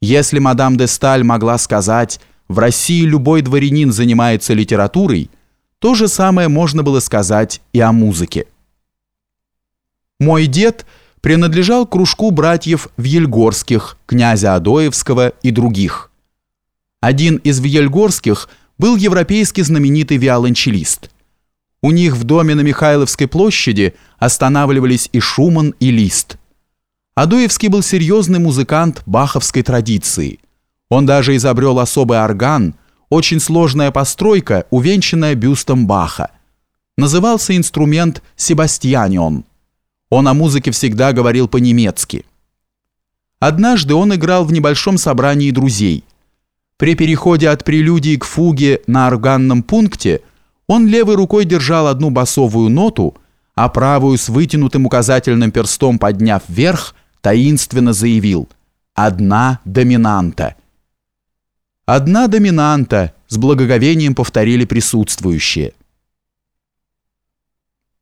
Если мадам де Сталь могла сказать «в России любой дворянин занимается литературой», то же самое можно было сказать и о музыке. Мой дед принадлежал кружку братьев Вьельгорских, князя Адоевского и других. Один из Вьельгорских был европейский знаменитый виолончелист. У них в доме на Михайловской площади останавливались и Шуман, и Лист – Адуевский был серьезный музыкант баховской традиции. Он даже изобрел особый орган, очень сложная постройка, увенчанная бюстом Баха. Назывался инструмент «Себастьянион». Он о музыке всегда говорил по-немецки. Однажды он играл в небольшом собрании друзей. При переходе от прелюдии к фуге на органном пункте он левой рукой держал одну басовую ноту, а правую с вытянутым указательным перстом подняв вверх – таинственно заявил «Одна доминанта». «Одна доминанта», с благоговением повторили присутствующие.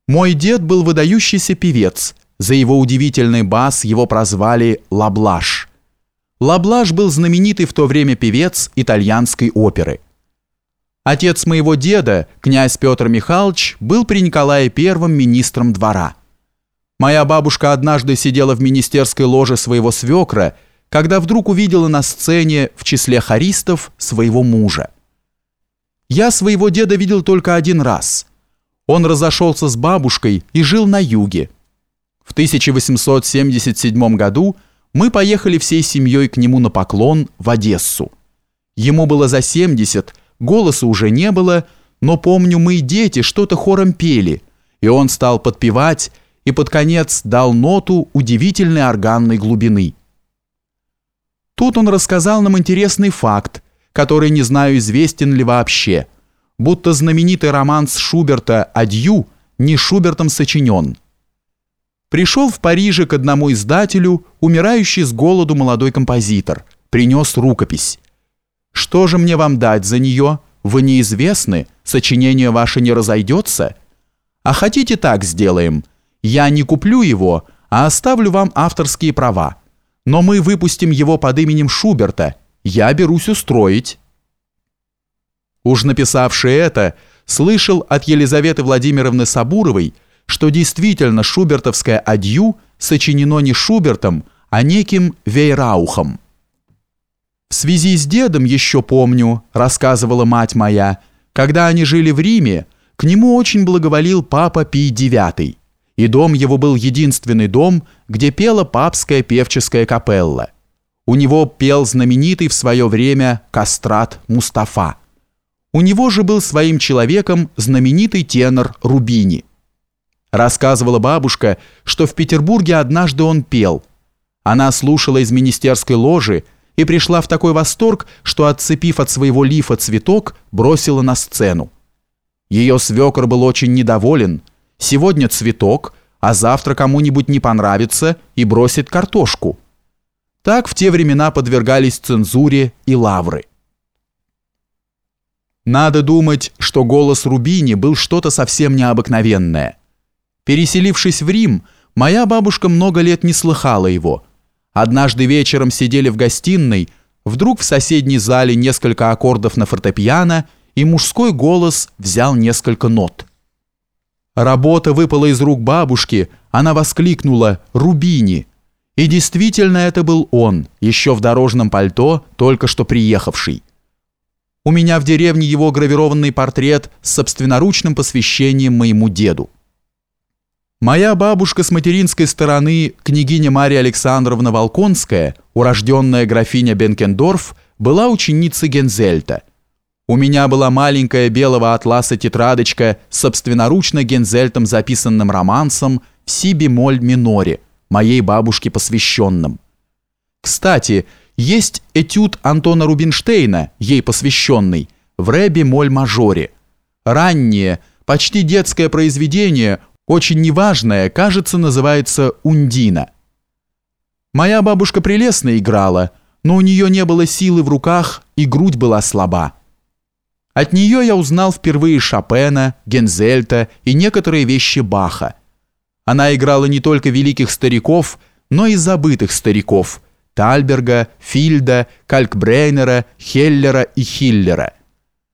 Мой дед был выдающийся певец. За его удивительный бас его прозвали Лаблаш. Лаблаш был знаменитый в то время певец итальянской оперы. Отец моего деда, князь Петр Михайлович, был при Николае I министром двора. Моя бабушка однажды сидела в министерской ложе своего свекра, когда вдруг увидела на сцене в числе хористов своего мужа. Я своего деда видел только один раз. Он разошелся с бабушкой и жил на юге. В 1877 году мы поехали всей семьей к нему на поклон в Одессу. Ему было за 70, голоса уже не было, но помню, мы дети что-то хором пели, и он стал подпевать и под конец дал ноту удивительной органной глубины. Тут он рассказал нам интересный факт, который не знаю, известен ли вообще, будто знаменитый романс Шуберта «Адью» не Шубертом сочинен. Пришел в Париже к одному издателю, умирающий с голоду молодой композитор, принес рукопись. «Что же мне вам дать за нее? Вы неизвестны, сочинение ваше не разойдется? А хотите так сделаем?» Я не куплю его, а оставлю вам авторские права. Но мы выпустим его под именем Шуберта. Я берусь устроить». Уж написавший это, слышал от Елизаветы Владимировны Сабуровой, что действительно шубертовское «Адью» сочинено не Шубертом, а неким Вейраухом. В связи с дедом еще помню, рассказывала мать моя, когда они жили в Риме, к нему очень благоволил папа Пий IX и дом его был единственный дом, где пела папская певческая капелла. У него пел знаменитый в свое время кастрат Мустафа. У него же был своим человеком знаменитый тенор Рубини. Рассказывала бабушка, что в Петербурге однажды он пел. Она слушала из министерской ложи и пришла в такой восторг, что, отцепив от своего лифа цветок, бросила на сцену. Ее свекр был очень недоволен – Сегодня цветок, а завтра кому-нибудь не понравится и бросит картошку. Так в те времена подвергались цензуре и лавры. Надо думать, что голос Рубини был что-то совсем необыкновенное. Переселившись в Рим, моя бабушка много лет не слыхала его. Однажды вечером сидели в гостиной, вдруг в соседней зале несколько аккордов на фортепиано, и мужской голос взял несколько нот. Работа выпала из рук бабушки, она воскликнула «Рубини!» И действительно это был он, еще в дорожном пальто, только что приехавший. У меня в деревне его гравированный портрет с собственноручным посвящением моему деду. Моя бабушка с материнской стороны, княгиня Мария Александровна Волконская, урожденная графиня Бенкендорф, была ученицей Гензельта – у меня была маленькая белого атласа тетрадочка с собственноручно Гензельтом записанным романсом в си-бемоль миноре, моей бабушке посвященным. Кстати, есть этюд Антона Рубинштейна, ей посвященный, в ре-бемоль мажоре. Раннее, почти детское произведение, очень неважное, кажется, называется «Ундина». Моя бабушка прелестно играла, но у нее не было силы в руках, и грудь была слаба. От нее я узнал впервые Шопена, Гензельта и некоторые вещи Баха. Она играла не только великих стариков, но и забытых стариков, Тальберга, Фильда, Калькбрейнера, Хеллера и Хиллера –